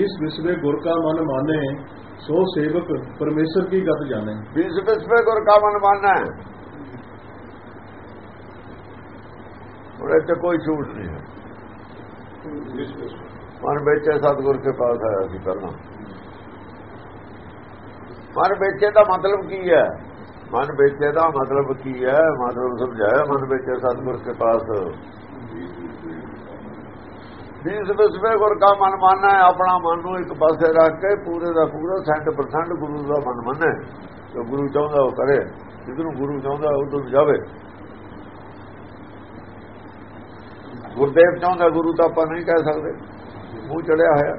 ਇਸ ਵਿਸਵੇ ਗੁਰ ਕਾ ਮਨ ਮਾਨੇ ਸੋ ਸੇਵਕ ਪਰਮੇਸ਼ਰ ਕੀ ਗਤ ਜਾਣੇ। ਇਸ ਵਿਸਵੇ ਗੁਰ ਕਾ ਮਨ ਮਾਨਾ। ਉਹਦੇ ਤੇ ਕੋਈ ਝੂਠ ਨਹੀਂ ਹੈ। ਮਨ ਵਿੱਚ ਸਤਗੁਰ ਕੇ ਪਾਸ ਆਇਆ ਸੀ ਕਰਨਾ ਮਨ ਵਿੱਚ ਦਾ ਮਤਲਬ ਕੀ ਹੈ? ਮਨ ਵਿੱਚ ਦਾ ਮਤਲਬ ਕੀ ਹੈ? ਮਤਲਬ ਸਮਝਾਇਆ ਮਨ ਵਿੱਚ ਸਤਗੁਰ ਕੇ ਪਾਸ ਜਿਸ ਵਿਸਵੇ ਗੁਰ ਕਾ ਮਨ ਮਾਨਾ ਹੈ ਆਪਣਾ ਮਨ ਨੂੰ ਇੱਕ ਪਾਸੇ ਰੱਖ ਕੇ ਪੂਰੇ ਦਾ ਪੂਰਾ 100% ਗੁਰੂ ਦਾ ਮਨ ਮੰਨੇ। ਜੋ ਗੁਰੂ ਚਾਹੁੰਦਾ ਉਹ ਕਰੇ ਜਿੱਦੋਂ ਗੁਰੂ ਚਾਹੁੰਦਾ ਉਦੋਂ ਜਾਵੇ। ਗੁਰਦੇਵ ਚਾਹੁੰਦਾ ਗੁਰੂ ਤਾਂ ਆਪਾਂ ਨਹੀਂ ਕਹਿ ਸਕਦੇ। ਉਹ ਚੜਿਆ ਹੋਇਆ।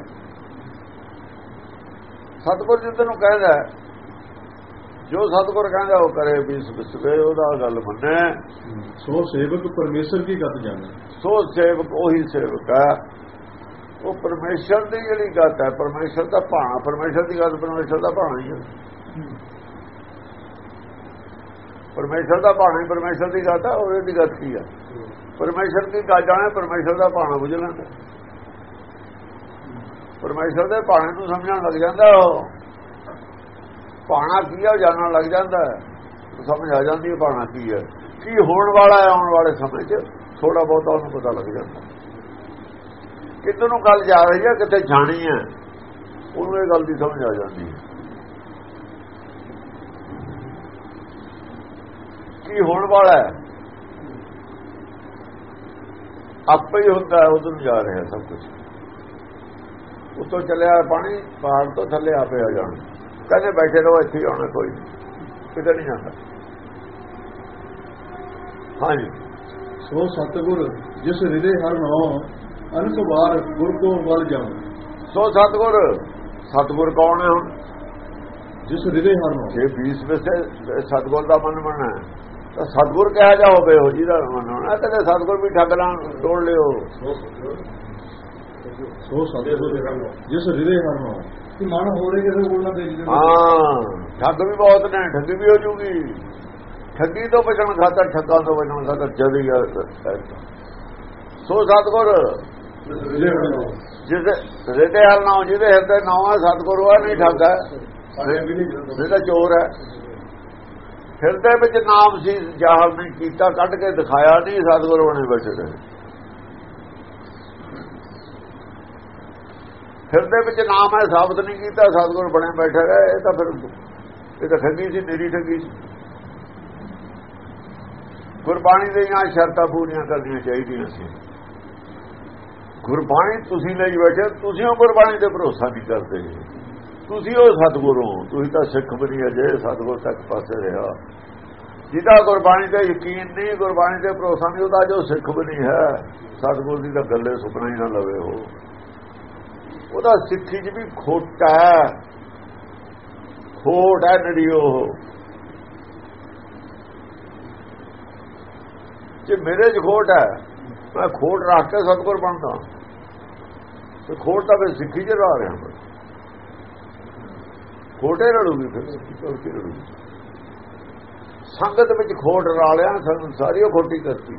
ਸਤਿਗੁਰ ਜਿੱਦ ਨੂੰ ਕਹਿੰਦਾ ਜੋ ਸਤਿਗੁਰ ਕਹਿੰਦਾ ਉਹ ਕਰੇ ਬੀਸ ਵਿਸਵੇ ਉਹਦਾ ਗੱਲ ਮੰਨੇ। ਸੋ ਸੇਵਕ ਪਰਮੇਸ਼ਰ ਕੀ ਗਤ ਜਾਣੇ? ਸੋ ਸੇਵਕ ਉਹੀ ਸੇਵਕ ਹੈ। ਉਹ ਪਰਮੇਸ਼ਰ ਦੀ ਜਿਹੜੀ ਗੱਲ ਹੈ ਪਰਮੇਸ਼ਰ ਦਾ ਭਾਣਾ ਪਰਮੇਸ਼ਰ ਦੀ ਗੱਲ ਪਰਮੇਸ਼ਰ ਦਾ ਭਾਣਾ ਹੀ ਹੈ। ਪਰਮੇਸ਼ਰ ਦਾ ਭਾਣਾ ਹੀ ਪਰਮੇਸ਼ਰ ਦੀ ਗੱਲ ਹੈ ਉਹਦੀ ਦੀ ਗੱਲ ਕੀ ਹੈ? ਪਰਮੇਸ਼ਰ ਦੀ ਗੱਲ ਜਾਣੇ ਪਰਮੇਸ਼ਰ ਦਾ ਭਾਣਾ ਬੁਝ ਲੈਂਦਾ। ਪਰਮੇਸ਼ਰ ਦੇ ਭਾਣੇ ਨੂੰ ਸਮਝਣ ਲੱਗ ਜਾਂਦਾ ਉਹ। ਭਾਣਾ ਕੀ ਹੈ ਉਹ ਜਾਣਨ ਲੱਗ ਜਾਂਦਾ ਸਮਝ ਆ ਜਾਂਦੀ ਹੈ ਭਾਣਾ ਕੀ ਹੈ। ਕੀ ਹੋਣ ਵਾਲਾ ਹੈ, ਆਉਣ ਵਾਲੇ ਸਮੇਂ 'ਚ ਥੋੜਾ ਬਹੁਤਾ ਉਹਨੂੰ ਪਤਾ ਲੱਗ ਜਾਂਦਾ। ਕਿੱਧਰ ਨੂੰ ਗੱਲ ਜਾ ਰਹੀ ਹੈ, ਕਿੱਥੇ ਜਾਣੀ ਹੈ, ਉਹਨੂੰ ਇਹ ਗੱਲ ਦੀ ਸਮਝ ਆ ਜਾਂਦੀ ਹੈ। ਕੀ ਹੋਣ ਵਾਲਾ ਹੈ? ਆਪੇ ਹੀ ਹੁੰਦਾ ਹੈ, ਉਧਰ ਨੂੰ ਜਾ ਰਿਹਾ ਸਭ ਕੁਝ ਉੱਤੋਂ ਚੱਲਿਆ ਪਾਣੀ, ਪਹਾੜ ਤੋਂ ਥੱਲੇ ਆਪੇ ਆ ਜਾਣਾ। ਕਹਿੰਦੇ ਬੈਠੇ ਰਹੋ ਇੱਥੇ ਆਉਣਾ ਕੋਈ। ਕਿਤੇ ਨਹੀਂ ਜਾਂਦਾ। ਹਾਂਜੀ। ਸੋ ਸਤਿਗੁਰ ਜਿਸ ਹਿਰਦੇ ਹਰ ਨਾਉ ਅਨਕ ਵਾਰ ਗੁਰ ਕੋ ਵੱਲ ਜਾਉ। ਸੋ ਸਤਗੁਰ ਸਤਗੁਰ ਕੌਣ ਹੈ ਹੁਣ? ਜਿਸ ਹਿਰਦੇ ਹਰ ਨਾਉ। ਜੇ 20 ਵਿੱਚ ਸਤਗੁਰ ਦਾ ਮਨ ਮੰਨਣਾ ਤਾਂ ਸਤਗੁਰ ਕਿਹਾ ਜਾ ਹੋਵੇ ਹੋ ਜਿਹਦਾ ਮਨ ਹੋਣਾ। ਕਦੇ ਸਤਗੁਰ ਵੀ ਠੱਗ ਲਾਂ ਤੋੜ ਲਿਓ। ਸੋ ਸਤਿਗੁਰ ਜਿਸ ਹਿਰਦੇ ਹਰ ਨਾਉ ਕਿ ਮਨ ਹੋਰੇ ਕਿਸੇ ਕੋਲ ਨਾ ਦੇ ਹਾਂ ਠੱਗ ਵੀ ਬਹੁਤ ਨੇ ਠੱਗੀ ਵੀ ਹੋ ਜੂਗੀ। ਠੱਗੀ ਤੋਂ ਬਚਣ ਖਾਤਰ ਠੱਗਾਂ ਤੋਂ ਬਚਣ ਖਾਤਰ ਜਦੀ ਸੋ ਸਤਗੁਰ ਜਿਹਦੇ ਹਿਰਦੇ ਹਾਲ ਨਾ ਜਿਹਦੇ ਹਿਰਦੇ ਨਾ ਹੈ ਸਤਗੁਰ ਉਹ ਨਹੀਂ ਠੱਗ ਜਿਹਦਾ ਚੋਰ ਹੈ ਹਿਰਦੇ ਵਿੱਚ ਨਾਮ ਸੀ ਜਾਹਲ ਨਹੀਂ ਕੀਤਾ ਕੱਢ ਕੇ ਦਿਖਾਇਆ ਨਹੀਂ ਸਤਗੁਰ ਬਣੇ ਬੈਠੇ ਹਿਰਦੇ ਵਿੱਚ ਨਾਮ ਹੈ, ਸਾਬਤ ਨਹੀਂ ਕੀਤਾ, ਸਤਗੁਰ ਬਣੇ ਬੈਠੇ ਰਹੇ, ਇਹ ਤਾਂ ਫਿਰ ਇਹ ਤਾਂ ਠੱਗੀ ਸੀ ਮੇਰੀ ਠੱਗੀ ਸੀ। ਗੁਰਬਾਣੀ ਦੇ ਸ਼ਰਤਾਂ ਪੂਰੀਆਂ ਕਰਨੀਆਂ ਚਾਹੀਦੀਆਂ ਸੀ। ਗੁਰਬਾਣੀ ਤੁਸੀਂ ਲਈ ਬੈਠੇ ਤੁਸੀਂ ਉਹ ਗੁਰਬਾਣੀ ਤੇ ਭਰੋਸਾ ਨਹੀਂ ਕਰਦੇ। ਤੁਸੀਂ ਉਹ ਸਤਗੁਰੂ ਤੁਸੀਂ ਤਾਂ ਸਿੱਖ ਬਣੀ ਅਜੇ ਸਤਗੁਰ ਤੱਕ ਪਾਸੇ ਰਿਹਾ। ਜਿਹਦਾ ਗੁਰਬਾਣੀ ਤੇ ਯਕੀਨ ਨਹੀਂ, ਗੁਰਬਾਣੀ ਤੇ ਭਰੋਸਾ ਨਹੀਂ, ਉਹਦਾ ਜੋ ਸਿੱਖ ਬਣੀ ਹੈ, ਸਤਗੁਰ ਦੀ ਤਾਂ ਗੱਲੇ ਸੁਪਨਾ ਹੀ ਨਾ ਲਵੇ ਹੋ ਉਹਦਾ ਸਿੱਖੀ 'ਚ ਵੀ ਖੋਟਾ ਹੈ। ਖੋਟ ਹੈ ਨੜੀਓ ਜੇ ਮੇਰੇ 'ਚ ਖੋਟ ਹੈ, ਮੈਂ ਖੋਟ ਰੱਖ ਕੇ ਸਤਗੁਰ ਬਣਦਾ। ਤੇ ਖੋਟ ਤਾਂ ਫਿਰ ਸਿੱਖੀ 'ਚ ਰਹਿ ਰਿਹਾ ਖੋਟੇ ਰੜੂਗੀ ਫਿਰ, ਸਿੱਖੀ ਰੜੂਗੀ ਸੰਗਤ ਵਿੱਚ ਖੋਟ ਰਾਲਿਆ ਸੰਗਤ ਸਾਰੀ ਉਹ ਖੋਟੀ ਕਰਤੀ।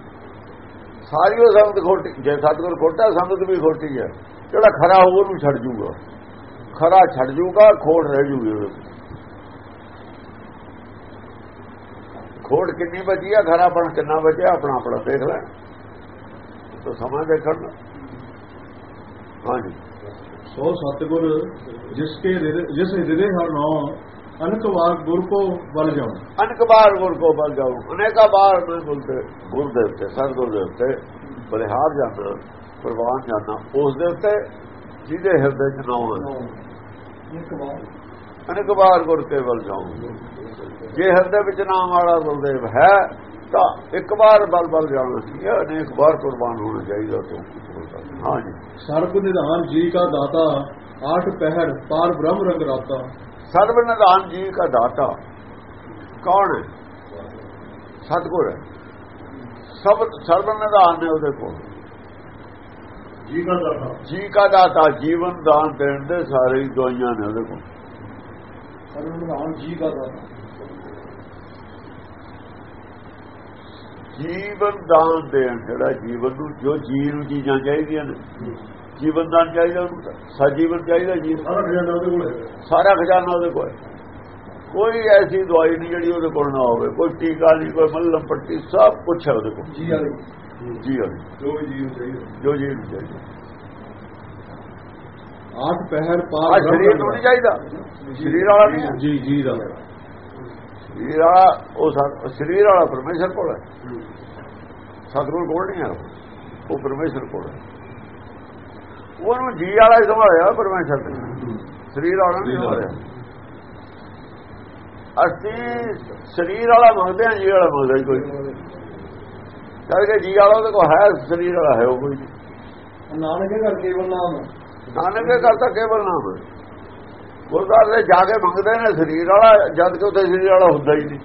ਸਾਰੀ ਉਹ ਸੰਗਤ ਖੋਟੀ, ਜੇ ਸਤਗੁਰ ਖੋਟਾ, ਸੰਗਤ ਵੀ ਖੋਟੀ ਹੈ। ਜਿਹੜਾ ਖਰਾ ਹੋਊ ਉਹਨੂੰ ਛੱਡ ਜੂਗਾ। ਖਰਾ ਛੱਡ ਜੂਗਾ ਖੋਟ ਰਹਿ ਜੂਗੀ ਉਹਦੇ। ਖੋਟ ਕਿੰਨੀ ਬਚੀ ਆ ਖਰਾਪਣ ਕਿੰਨਾ ਬਚਿਆ ਆਪਣਾ ਆਪਣਾ ਦੇਖ ਲੈ। ਤਾਂ ਸਮਾਂ ਦੇਖਣ ਦਾ। ਹਾਂਜੀ। ਸੋ ਸਤਿਗੁਰ ਜਿਸ ਕੇ ਜਿਸ ਹਿਰਦੇ ਹਰ ਨਾਉ ਅਨਕ ਵਾਰ ਗੁਰ ਕੋ ਵੱਲ ਜਾਉ। ਅਨੇਕ ਬਾਰ ਗੁਰ ਕੋ ਬਲ ਜਾਉ। ਅਨੇਕਾ ਬਾਰ ਮੈਂ ਗੁਰ ਦੇ ਉੱਤੇ ਸਤਿਗੁਰ ਦੇ ਉੱਤੇ ਬਲਿਹਾਰ ਜਾਂਦਾ। ਪ੍ਰਵਾਨ ਜਾਂਦਾ ਉਸ ਦੇ ਉੱਤੇ ਜਿਹਦੇ ਹਿਰਦੇ ਚ ਨਾਮ ਹੈ ਇੱਕ ਵਾਰ। ਅਨੇਕ ਬਾਰ ਗੁਰ ਕੇ ਬਲ ਜਾਉ ਜੇ ਹਿਰਦੇ ਵਿੱਚ ਨਾਮ ਵਾਲਾ ਗੁਰਦੇਵ ਹੈ ਤਾਂ ਇੱਕ ਵਾਰ ਬਲ ਬਲ ਜਾਣਾ ਸੀ ਅਨੇਕ ਵਾਰ ਕੁਰਬਾਨ ਹੋਣਾ ਚਾਹੀਦਾ ਤੋਂ। ਹਾਂਜੀ ਸਰਬ ਨਿਧਾਨ ਜੀ ਕਾ ਦਾਤਾ ਆਠ ਪਹਿਰ ਪਾਰ ਬ੍ਰਹਮ ਰੰਗ ਰਾਤਾ। ਸਰਬ ਨਿਧਾਨ ਜੀ ਦਾ ਦਾਤਾ ਕੌਣ ਹੈ? ਸਤਗੁਰ ਸਭ ਸਰਬ ਨਿਧਾਨ ਨੇ ਉਹਦੇ ਕੋਲ। ਜੀ ਕਾ ਦਾਤਾ। ਜੀ ਕਾ ਦਾਤਾ ਜੀਵਨ ਦਾਨ ਦੇਣ ਦੇ ਸਾਰੇ ਹੀ ਦਵਾਈਆਂ ਨੇ ਉਹਦੇ ਕੋਲ। ਜੀ ਕਾ ਦਾਤਾ। ਜੀਵਨ ਦਾਨ ਦੇਣ ਜਿਹੜਾ ਜੀਵਨ ਨੂੰ ਜੋ ਜੀਵ ਨੂੰ ਚੀਜ਼ਾਂ ਚਾਹੀਦੀਆਂ ਨੇ। ਜੀਵਨ ਦਾਨ ਚਾਹੀਦਾ ਉਹਨੂੰ ਤਾਂ। ਸਜੀਵਨ ਚਾਹੀਦਾ ਜੀ ਸਾਰਾ ਖਜ਼ਾਨਾ ਉਹਦੇ ਕੋਲ ਹੈ। ਸਾਰਾ ਖਜ਼ਾਨਾ ਉਹਦੇ ਕੋਲ ਹੈ। ਕੋਈ ਐਸੀ ਦਵਾਈ ਨਹੀਂ ਜਿਹੜੀ ਉਹਦੇ ਕੋਲ ਨਾ ਹੋਵੇ। ਕੋਈ ਟੀਕਾ ਨਹੀਂ ਕੋਈ ਮੱਲਮ ਪੱਟੀ ਸਭ ਕੁਝ ਹੈ ਉਹਦੇ ਕੋਲ। ਜੀ ਜੀ ਵਾਲੀ, ਜੋ ਵੀ ਜੀ ਚਾਹੀਦਾ। ਜੋ ਜੀ ਨੂੰ ਚਾਹੀਦਾ। ਆਠ ਪਹਿਰ ਪਾਰ ਸਰੀਰ ਨੂੰ ਨਹੀਂ ਚਾਹੀਦਾ। ਸਰੀਰ ਵਾਲਾ ਨਹੀਂ। ਜੀ ਜੀ ਦਾ ਸਰੀਰ ਵਾਲਾ ਉਹ ਸਰੀਰ ਵਾਲਾ ਪਰਮੇਸ਼ਰ ਕੋਲ ਹੈ। ਸਤਿਗੁਰ ਕੋਲ ਨਹੀਂ ਹੈ ਉਹ। ਪਰਮੇਸ਼ਰ ਕੋਲ ਹੈ। ਉਹਨੂੰ ਜੀ ਵਾਲਾ ਹੀ ਸੰਭਾਲਿਆ ਪਰਮੇਸ਼ਰ ਨੇ। ਸਰੀਰ ਵਾਲਾ ਨਹੀਂ ਸੰਭਾਲਿਆ। ਅਸੀਂ ਸਰੀਰ ਵਾਲਾ ਮੰਗਦੇ ਹਾਂ ਜੀ ਵਾਲਾ ਮੰਗਦਾ ਕੋਈ ਨਹੀਂ। ਜਦ ਕਿ ਜੀ ਵਾਲਾ ਉਹਦੇ ਕੋਲ ਹੈ ਸਰੀਰ ਵਾਲਾ ਹੈ ਉਹ ਕੋਈ। ਨਾਨਕ ਘਰ ਕੇਵਲ ਨਾਮ ਨਾਨਕ ਤਾਂ ਕੇਵਲ ਨਾਮ ਗੁਰਦਾਸ ਦੇ ਜਾ ਕੇ ਮੰਗਦੇ ਨੇ ਸਰੀਰ ਵਾਲਾ ਜਦ ਕਿ ਉੱਥੇ ਸਰੀਰ ਵਾਲਾ ਹੁੰਦਾ ਹੀ ਨਹੀਂ।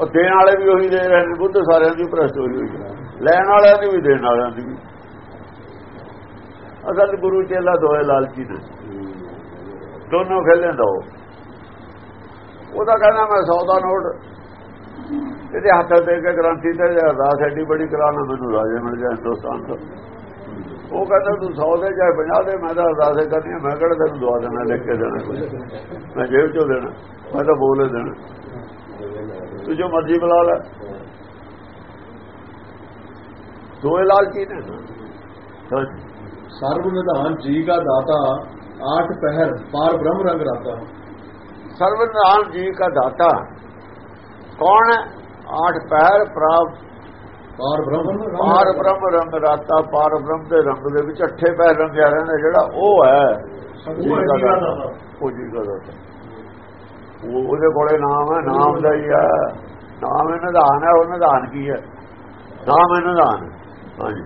ਉਹ ਦੇਣ ਵਾਲੇ ਵੀ ਉਹੀ ਦੇ ਰਹੇ ਨੇ ਬੁੱਧ ਸਾਰਿਆਂ ਦੀ ਭ੍ਰਸ਼ਟ ਹੋਈ ਹੋਈ ਲੈਣ ਵਾਲਿਆਂ ਦੀ ਵੀ ਦੇਣ ਵਾਲਿਆਂ ਦੀ ਵੀ। ਅਸਲ ਗੁਰੂ ਚੇਲਾ ਦੋਏ ਲਾਲਚੀ ਨੇ। ਦੋਨੋਂ ਖੇਲੇ ਦੋ। ਉਹਦਾ ਕਹਿੰਦਾ ਮੈਂ 100 ਦਾ ਨੋਟ ਇਹਦੇ ਹੱਥ ਦੇ ਕੇ ਗ੍ਰੰਥੀ ਤੇ ਅਰਦਾਸ ਐਡੀ ਬੜੀ ਕਰਾ ਲਓ ਮੈਨੂੰ ਰਾਜੇ ਮਿਲ ਜਾਣ ਦੋਸਤਾਂ ਤੋਂ। ਉਹ ਕਹਿੰਦਾ ਤੂੰ 100 ਦੇ ਚਾਹੇ 50 ਦੇ? ਮੈਂ ਤਾਂ ਅਰਦਾਸ ਕਰਦੀ ਹਾਂ ਮੈਂ ਕਿਹੜਾ ਤੈਨੂੰ ਦੁਆ ਦੇਣਾ ਲਿਖ ਕੇ ਦੇਣਾ ਕੁਝ ਮੈਂ ਜੇਬ ਚੋਂ ਦੇਣਾ ਮੈਂ ਤਾਂ ਬੋਲੇ ਦੇਣਾ। ਤੂੰ ਜੋ ਮਰਜ਼ੀ ਬੁਲਾ ਲੈ। ਦੋਏ ਲਾਲਚੀ ਨੇ? ਸਰਬ ਨਿਧਾਨ ਜੀ ਦਾ ਦਾਤਾ ਆਠ ਪਹਿਰ ਪਾਰ ਬ੍ਰਹਮ ਰੰਗ ਰਾਤਾ। ਸਰਬ ਨਿਧਾਨ ਜੀ ਦਾ ਦਾਤਾ। ਕੌਣ ਆਠ ਪੈਰ ਪ੍ਰਾਪ ਪਾਰ ਬ੍ਰਹਮ ਪਾਰ ਬ੍ਰਹਮ ਰੰਗ ਰਾਤਾ। ਪਾਰ ਬ੍ਰਹਮ ਦੇ ਰੰਗ ਦੇ ਵਿੱਚ ਅੱਠੇ ਪਹਿਰ ਰੰਗਿਆ ਰਹਿੰਦਾ ਜਿਹੜਾ ਉਹ ਹੈ ਉਹ ਜੀ ਦਾ। ਉਹ ਉਹਦੇ ਕੋਲੇ ਨਾਮ ਹੈ ਨਾਮ ਦਾ ਹੀ ਹੈ। ਨਾਮ ਇਹ ਨਿਧਾਨ ਹੈ ਉਹ ਨਿਧਾਨ ਕੀ ਹੈ? ਨਾਮ ਇਹ ਨਿਧਾਨ। ਹਾਂਜੀ।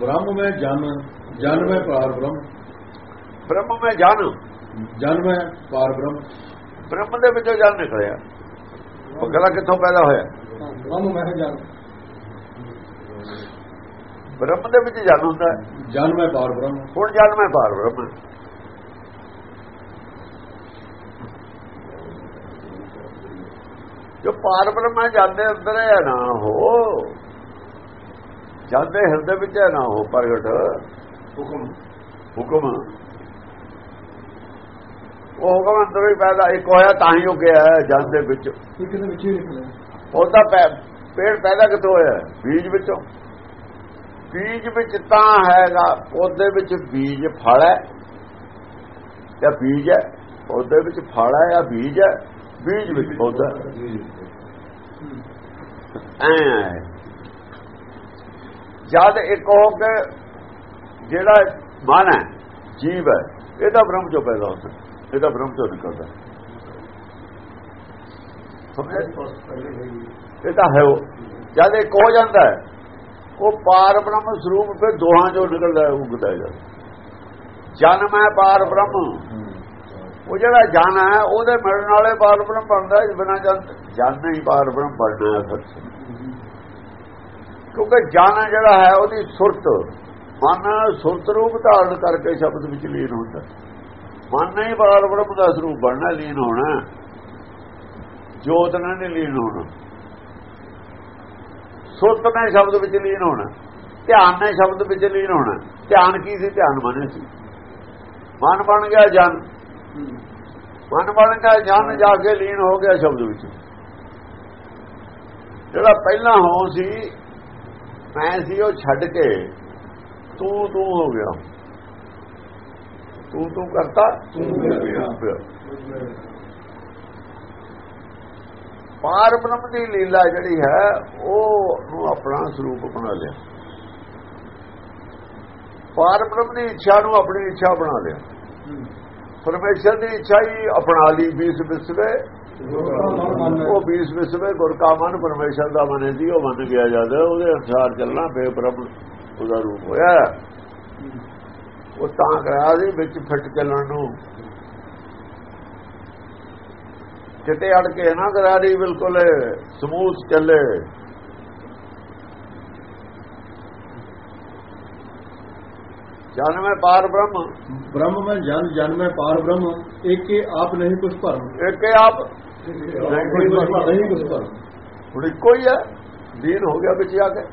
ਬ੍ਰਹਮ ਮੈਂ ਜਨ ਜਨ ਮੈਂ ਪਾਰ ਬ੍ਰਹਮ। ਬ੍ਰਹਮ ਮੈਂ ਜਨ। ਜਨ ਮੈਂ ਪਾਰ ਬ੍ਰਹਮ। ਬ੍ਰਹਮ ਦੇ ਵਿੱਚੋਂ ਜਨ ਨਿਕਲਿਆ। ਬਗਲਾ ਕਿੱਥੋਂ ਪੈਦਾ ਹੋਇਆ? ਮਾਨੂੰ ਮੈਂ ਜਾਣ ਬ੍ਰਹਮ ਦੇ ਵਿੱਚ ਜਨ ਹੁੰਦਾ ਜਨ ਮੈਂ ਪਾਰ ਬ੍ਰਹਮ। ਹੁਣ ਜਨ ਮੈਂ ਪਾਰ ਬ੍ਰਹਮ ਜੋ ਪਾਰ ਬ੍ਰਹਮ ਜਾਂਦੇ ਅੰਦਰ ਹੈ ਨਾ ਹੋ ਜਾਂਦੇ ਹਿਰਦੇ ਵਿੱਚ ਹੈ ਨਾ ਹੋ ਪ੍ਰਗਟ। ਹੁਕਮ। ਹੁਕਮ। ਉਹ ਹੁਕਮ ਅੰਦਰੋਂ ਹੀ ਪੈਦਾ ਇੱਕ ਹੋਇਆ ਤਾਂ ਹੀ ਉਹ ਗਿਆ ਜਨ ਦੇ ਵਿੱਚ। ਉਹ ਤਾਂ ਪੇੜ ਪੈਦਾ ਕਿੱਥੋਂ ਹੋਇਆ? ਬੀਜ ਵਿੱਚੋਂ। ਬੀਜ ਵਿੱਚ ਤਾਂ ਹੈਗਾ ਉਹਦੇ ਵਿੱਚ ਬੀਜ ਫਲ ਹੈ। ਜਾਂ ਬੀਜ ਹੈ ਪੌਦੇ ਵਿੱਚ ਫਲ ਹੈ ਜਾਂ ਬੀਜ ਹੈ? ਬੀਜ ਵਿੱਚ ਪੌਦਾ ਐ ਜਦ ਇੱਕ ਹੋ ਕੇ ਜਿਹੜਾ ਮਨ ਹੈ ਜੀਵ ਹੈ ਇਹਦਾ ਬ੍ਰਹਮ ਚੋਂ ਪੈਦਾ ਹੁੰਦਾ ਇਹਦਾ ਬ੍ਰਹਮ ਚੋਂ ਨਿਕਲਦਾ ਇਹ ਤਾਂ ਹੈ ਉਹ। ਜਦ ਇੱਕ ਹੋ ਜਾਂਦਾ ਹੈ ਉਹ ਪਾਰ ਬ੍ਰਹਮ ਸਰੂਪ ਫਿਰ ਦੋਹਾਂ ਚੋਂ ਨਿਕਲਦਾ ਉਗਦਾ ਹੈ। ਜਨਮ ਹੈ ਪਾਰ ਬ੍ਰਹਮ। ਉਹ ਜਿਹੜਾ ਜਨ ਹੈ ਉਹਦੇ ਮਿਲਣ ਵਾਲੇ ਪਾਰ ਬ੍ਰਹਮ ਬਣਦਾ ਬਿਨਾਂ ਜਨ ਜਨ ਨਹੀਂ ਪਾਰ ਬ੍ਰਹਮ ਬਣਨਾ ਹੈ ਸੱਚ ਕਿਉਂਕਿ ਜਨ ਜਿਹੜਾ ਹੈ ਉਹਦੀ ਸੁਰਤ ਮਨ ਸੁਰਤ ਰੂਪ ਧਾਰਨ ਕਰਕੇ ਸ਼ਬਦ ਵਿੱਚ ਲੀਨ ਹੁੰਦਾ ਮਨ ਨਹੀਂ ਪਾਰ ਬ੍ਰਹਮ ਦਾ ਸਰੂਪ ਬਣਨਾ, ਲੀਨ ਹੋਣਾ। ਜੋਤ ਨਾਲ ਨਹੀਂ ਲੀਨ ਹੋਣਾ। ਸੁੱਤ ਨੇ ਸ਼ਬਦ ਵਿੱਚ ਲੀਨ ਹੋਣਾ। ਧਿਆਨ ਨੇ ਸ਼ਬਦ ਵਿੱਚ ਲੀਨ ਹੋਣਾ। ਧਿਆਨ ਕੀ ਸੀ? ਧਿਆਨ ਮਨ ਸੀ। ਮਨ ਬਣ ਗਿਆ ਜਨ। ਮਨ ਬਣ ਗਿਆ ਜਨ, ਜਾ ਕੇ ਲੀਨ ਹੋ ਗਿਆ ਸ਼ਬਦ ਵਿੱਚ। ਜਿਹੜਾ ਪਹਿਲਾਂ ਹੋ ਸੀ, ਮੈਂ ਸੀ, ਉਹ ਛੱਡ ਕੇ ਤੂੰ ਤੂੰ ਹੋ ਗਿਆ। ਤੂੰ ਤੂੰ ਕਰਤਾ ਤੂੰ ਗਿਆ। ਪਾਰ ਬ੍ਰਹਮ ਦੀ ਲੀਲਾ ਜਿਹੜੀ ਹੈ ਉਹ ਨੂੰ ਆਪਣਾ ਸਰੂਪ ਬਣਾ ਲਿਆ। ਪਾਰ ਬ੍ਰਹਮ ਦੀ ਇੱਛਾ ਨੂੰ ਆਪਣੀ ਇੱਛਾ ਬਣਾ ਲਿਆ। ਪਰਮੇਸ਼ਰ ਦੀ ਇੱਛਾ ਹੀ ਅਪਣਾ ਲਈ 20 ਵਿਸਵੇ ਉਹ 20 ਵਿਸਵੇ ਗੁਰ ਕਾ ਮਨ ਪਰਮੇਸ਼ਰ ਦਾ ਮਨੇ ਦੀ ਉਹ ਮੰਨ ਗਿਆ ਜਦ ਉਹਦੇ ਅਨੁਸਾਰ ਚੱਲਣਾ ਬੇਬ੍ਰਹਮ ਉਹਦਾ ਰੂਪ ਹੋਇਆ। ਉਹ ਤਾਂ ਕਰਾਇਆ ਸੀ ਵਿੱਚ ਫਿੱਟ ਚੱਲਣ ਨੂੰ। ਚਿੱਟੇ ਅੜ ਕੇ ਨਾ ਗਰਾਰੀ ਬਿਲਕੁਲ ਸਮੂਥ ਚੱਲੇ। ਜਨਮੇ ਪਾਰ ਬ੍ਰਹਮ। ਬ੍ਰਹਮ ਮੈਂ ਜਨ ਜਨਮੇ ਪਾਰ ਬ੍ਰਹਮ ਏਕੇ ਆਪ ਨਹੀਂ ਕੁਛ ਭਰਮ। ਏਕੇ ਆਪ। ਨਹੀਂ ਕੁਛ ਭਰਮ। ਹੁਣ ਇੱਕੋ ਹੀ ਹੈ ਦੀਨ ਹੋ ਗਿਆ ਵਿੱਚ ਆ ਕੇ।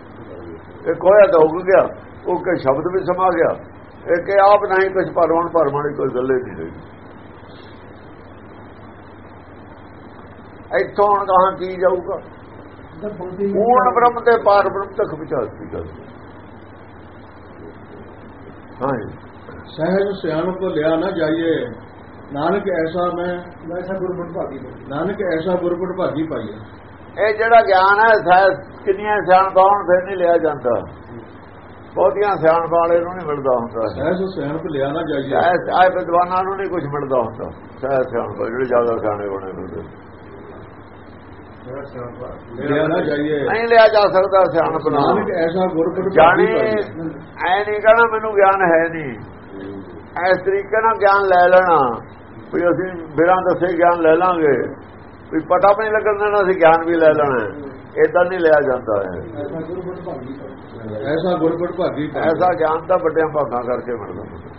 ਇਹ ਕੋਇਆ ਤਾਂ ਉਗ ਗਿਆ ਉਹ ਕੇ ਸ਼ਬਦ ਵੀ ਸਮਾ ਗਿਆ। ਇਹ ਕਿ ਆਪ ਨਹੀਂ ਕੁਝ ਪਰਵਣ ਪਰਵਣ ਦੀ ਕੋਈ ਗੱਲੇ ਨਹੀਂ ਰਹੀ ਇੱਥੋਂ ਕਹਾਂ ਕੀ ਜਾਊਗਾ? ਪੂਰਨ ਬ੍ਰਹਮ ਤੇ ਪਾਰ ਬ੍ਰਹਮ ਤੱਕ ਪਹੁੰਚਾਤੀ ਗੱਲ? ਹਾਂ। ਸਹਿਜ ਸਿਆਣਪ ਲਿਆ ਨਾ ਜਾਈਏ। ਨਾਨਕ ਐਸਾ ਮੈਂ ਵੈਸਾ ਗੁਰਮਤਿ ਭਾਗੀ ਨਾਨਕ ਐਸਾ ਗੁਰਪਟ ਭਾਗੀ ਪਾਈਏ ਇਹ ਜਿਹੜਾ ਗਿਆਨ ਹੈ ਸਹਿ ਕਿੰਨੀਆਂ ਸਿਆਣਪਾਂ ਹੋਣ ਫਿਰ ਨਹੀਂ ਲਿਆ ਜਾਂਦਾ। ਬਹੁਤੀਆਂ ਸਿਆਣਪਾਂ ਵਾਲੇ ਨੂੰ ਨਹੀਂ ਮਿਲਦਾ ਹੁੰਦਾ। ਸਹਿਜ ਸਿਆਣਪ ਲਿਆ ਨਾ ਜਾਈਏ। ਸਹਿ ਆਏ ਵਿਦਵਾਨਾਂ ਨੂੰ ਨਹੀਂ ਕੁਝ ਮਿਲਦਾ ਹੁੰਦਾ। ਸਹਿ ਸਿਆਣਪਾਂ ਜਿਹੜੇ ਜ਼ਿਆਦਾ ਸਿਆਣੇ ਬਣੇ ਹੁੰਦੇ। ਲਿਆ ਨਾ ਜਾਈਏ। ਨਹੀਂ ਲਿਆ ਜਾ ਸਕਦਾ ਸਿਆਣਪ ਨਾਲ। ਐਸਾ ਗੁਰਪਟ ਭਾਗੀ ਜਾਣੇ ਐ ਨਹੀਂ ਕਹਣਾ ਮੈਨੂੰ ਗਿਆਨ ਹੈ ਨਹੀਂ। ਇਸ ਤਰੀਕੇ ਨਾਲ ਗਿਆਨ ਲੈ ਲੈਣਾ ਵੀ ਅਸੀਂ ਬਿਨਾਂ ਦੱਸੇ ਗਿਆਨ ਲੈ ਲਾਂਗੇ। ਵੀ ਪਤਾ ਵੀ ਨਹੀਂ ਲੱਗਣ ਦੇਣਾ ਅਸੀਂ ਗਿਆਨ ਵੀ ਲੈ ਲੈਣਾ। ਇਦਾਂ ਨਹੀਂ ਲਿਆ ਜਾਂਦਾ ਹੈ ਐਸਾ ਗੁਰਮਤਿ ਭਾਗੀ ਐਸਾ ਐਸਾ ਗਿਆਨ ਤਾਂ ਵੱਡਿਆਂ ਭਾਗਾਂ ਕਰਕੇ ਮਿਲਦਾ